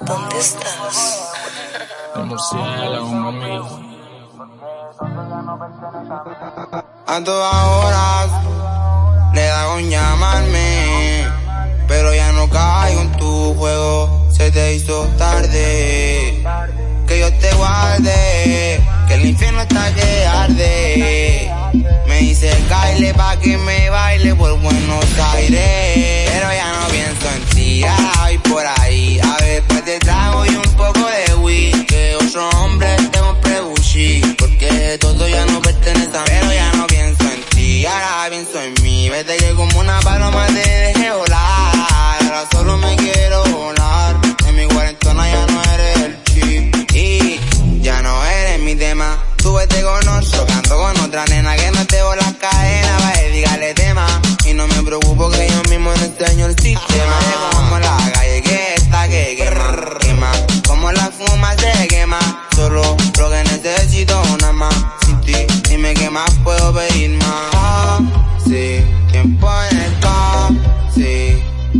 ¿dónde estás? A todas horas le da con llamarme, pero ya no caigo en tu juego, se te hizo tarde. Que yo te guarde, que el infierno está que arde. Me dice caile pa' que me baile por Buenos Aires, todo ya no pertenece a mí. Pero ya no pienso en ti, ahora pienso en mí. Vete que como una paloma te dejé volar, ahora solo me quiero volar. En mi cuarentona ya no eres el chip y ya no eres mi tema. Tú vete con otro, canto con otra nena que no te voy las cadenas, va y dígale tema. Y no me preocupo que yo mismo no enseño el sistema.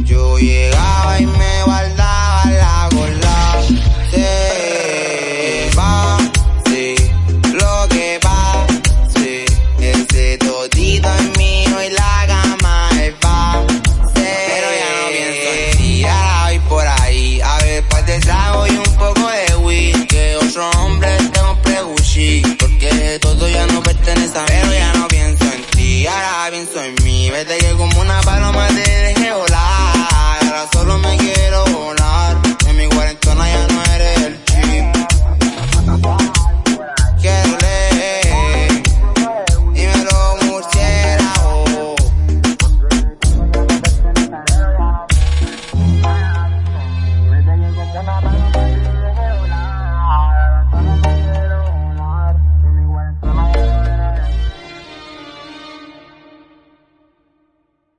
Yo llegaba y me guardaba la gorda. Sí, va, sí, lo que va, sí. Ese todito es mío y la cama es va. Pero ya no pienso en ti, ahora voy por ahí. A ver, pues te trago y un poco de weed. Que otro hombre te compré Gucci. Porque todo ya no pertenece a mí. Pero ya no pienso en ti, ahora pienso en mí. Vete que como una paloma te